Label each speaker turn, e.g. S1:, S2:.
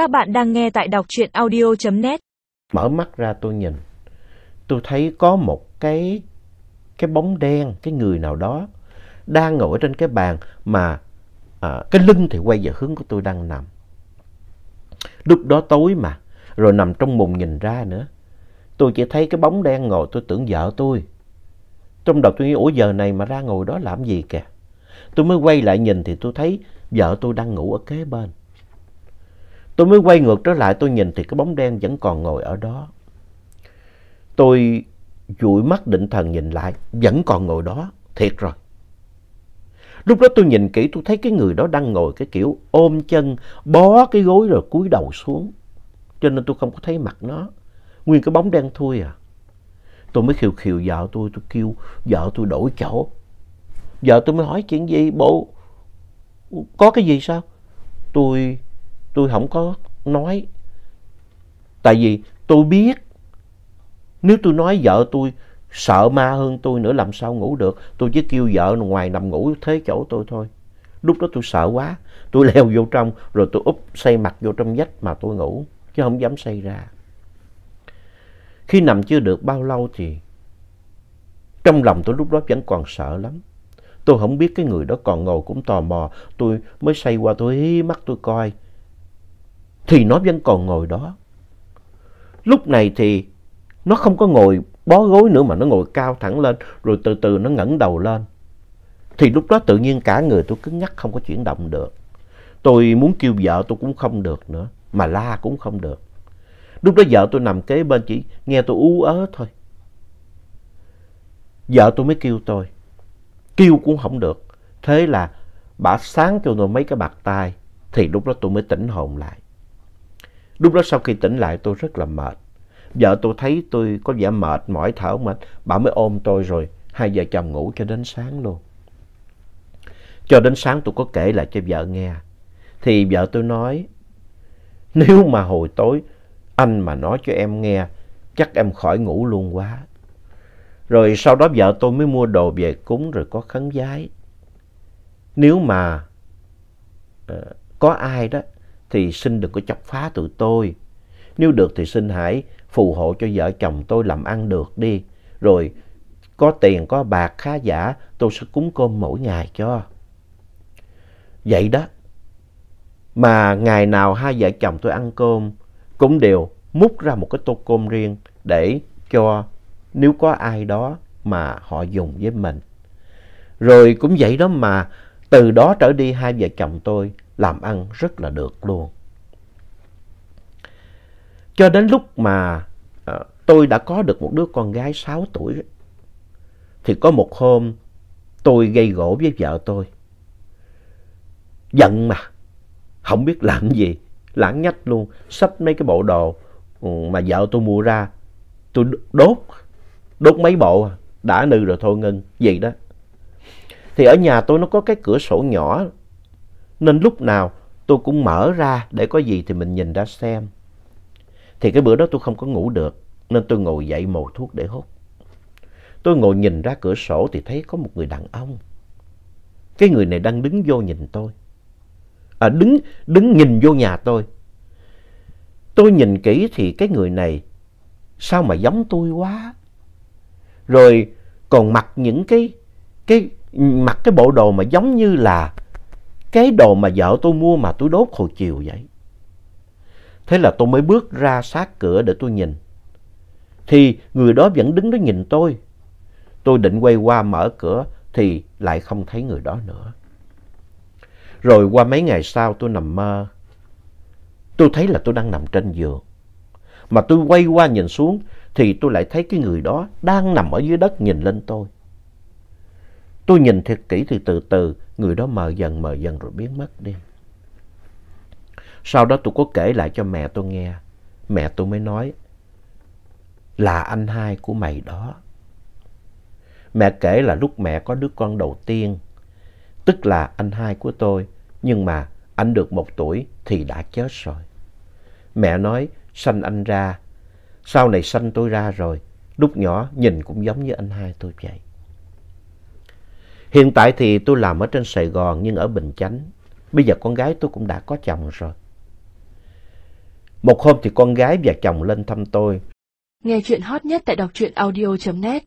S1: Các bạn đang nghe tại đọc truyện audio.net.
S2: Mở mắt ra tôi nhìn, tôi thấy có một cái cái bóng đen, cái người nào đó đang ngồi trên cái bàn mà à, cái lưng thì quay về hướng của tôi đang nằm. Lúc đó tối mà, rồi nằm trong mùng nhìn ra nữa. Tôi chỉ thấy cái bóng đen ngồi tôi tưởng vợ tôi. Trong đầu tôi nghĩ ủa giờ này mà ra ngồi đó làm gì kìa. Tôi mới quay lại nhìn thì tôi thấy vợ tôi đang ngủ ở kế bên. Tôi mới quay ngược trở lại tôi nhìn thì cái bóng đen vẫn còn ngồi ở đó. Tôi dụi mắt định thần nhìn lại, vẫn còn ngồi đó, thiệt rồi. Lúc đó tôi nhìn kỹ tôi thấy cái người đó đang ngồi cái kiểu ôm chân, bó cái gối rồi cúi đầu xuống. Cho nên tôi không có thấy mặt nó. Nguyên cái bóng đen thui à. Tôi mới khiều khiều vợ tôi, tôi kêu vợ tôi đổi chỗ. Vợ tôi mới hỏi chuyện gì, bộ có cái gì sao? Tôi, tôi không có nói. Tại vì tôi biết nếu tôi nói vợ tôi sợ ma hơn tôi nữa, làm sao ngủ được. Tôi chỉ kêu vợ ngoài nằm ngủ thế chỗ tôi thôi. Lúc đó tôi sợ quá. Tôi leo vô trong, rồi tôi úp xây mặt vô trong vách mà tôi ngủ. Chứ không dám xây ra. Khi nằm chưa được bao lâu thì trong lòng tôi lúc đó vẫn còn sợ lắm. Tôi không biết cái người đó còn ngồi cũng tò mò. Tôi mới xây qua, tôi hí mắt tôi coi. Thì nó vẫn còn ngồi đó. Lúc này thì nó không có ngồi bó gối nữa mà nó ngồi cao thẳng lên rồi từ từ nó ngẩng đầu lên. Thì lúc đó tự nhiên cả người tôi cứng nhắc không có chuyển động được. Tôi muốn kêu vợ tôi cũng không được nữa, mà la cũng không được. Lúc đó vợ tôi nằm kế bên chỉ nghe tôi ú ớ thôi. Vợ tôi mới kêu tôi, kêu cũng không được. Thế là bà sáng cho tôi mấy cái bạc tay, thì lúc đó tôi mới tỉnh hồn lại. Lúc đó sau khi tỉnh lại tôi rất là mệt. Vợ tôi thấy tôi có vẻ mệt, mỏi thở mệt, bà mới ôm tôi rồi hai vợ chồng ngủ cho đến sáng luôn. Cho đến sáng tôi có kể lại cho vợ nghe. Thì vợ tôi nói, nếu mà hồi tối anh mà nói cho em nghe, chắc em khỏi ngủ luôn quá. Rồi sau đó vợ tôi mới mua đồ về cúng rồi có khấn giái. Nếu mà uh, có ai đó thì xin đừng có chọc phá tụi tôi. Nếu được thì xin hãy phù hộ cho vợ chồng tôi làm ăn được đi. Rồi có tiền, có bạc khá giả, tôi sẽ cúng cơm mỗi ngày cho. Vậy đó. Mà ngày nào hai vợ chồng tôi ăn cơm cũng đều múc ra một cái tô cơm riêng để cho nếu có ai đó mà họ dùng với mình. Rồi cũng vậy đó mà từ đó trở đi hai vợ chồng tôi làm ăn rất là được luôn. Cho đến lúc mà ờ, tôi đã có được một đứa con gái 6 tuổi thì có một hôm tôi gây gỗ với vợ tôi. Giận mà, không biết làm gì, lãng nhách luôn, xách mấy cái bộ đồ ừ, mà vợ tôi mua ra, tôi đốt, đốt mấy bộ, đã nư rồi thôi ngưng, gì đó. Thì ở nhà tôi nó có cái cửa sổ nhỏ, nên lúc nào tôi cũng mở ra để có gì thì mình nhìn ra xem. Thì cái bữa đó tôi không có ngủ được, nên tôi ngồi dậy mồi thuốc để hút. Tôi ngồi nhìn ra cửa sổ thì thấy có một người đàn ông. Cái người này đang đứng vô nhìn tôi. À, đứng, đứng nhìn vô nhà tôi. Tôi nhìn kỹ thì cái người này sao mà giống tôi quá. Rồi còn mặc những cái, cái, mặc cái bộ đồ mà giống như là cái đồ mà vợ tôi mua mà tôi đốt hồi chiều vậy. Thế là tôi mới bước ra sát cửa để tôi nhìn. Thì người đó vẫn đứng đó nhìn tôi. Tôi định quay qua mở cửa thì lại không thấy người đó nữa. Rồi qua mấy ngày sau tôi nằm mơ. Tôi thấy là tôi đang nằm trên giường. Mà tôi quay qua nhìn xuống thì tôi lại thấy cái người đó đang nằm ở dưới đất nhìn lên tôi. Tôi nhìn thật kỹ thì từ từ người đó mờ dần mờ dần rồi biến mất đi. Sau đó tôi có kể lại cho mẹ tôi nghe. Mẹ tôi mới nói là anh hai của mày đó. Mẹ kể là lúc mẹ có đứa con đầu tiên, tức là anh hai của tôi, nhưng mà anh được một tuổi thì đã chết rồi. Mẹ nói sanh anh ra, sau này sanh tôi ra rồi, lúc nhỏ nhìn cũng giống như anh hai tôi vậy. Hiện tại thì tôi làm ở trên Sài Gòn nhưng ở Bình Chánh. Bây giờ con gái tôi cũng đã có chồng rồi. Một hôm thì con gái và chồng lên thăm tôi.
S1: Nghe chuyện hot nhất tại đọc truyện audio.net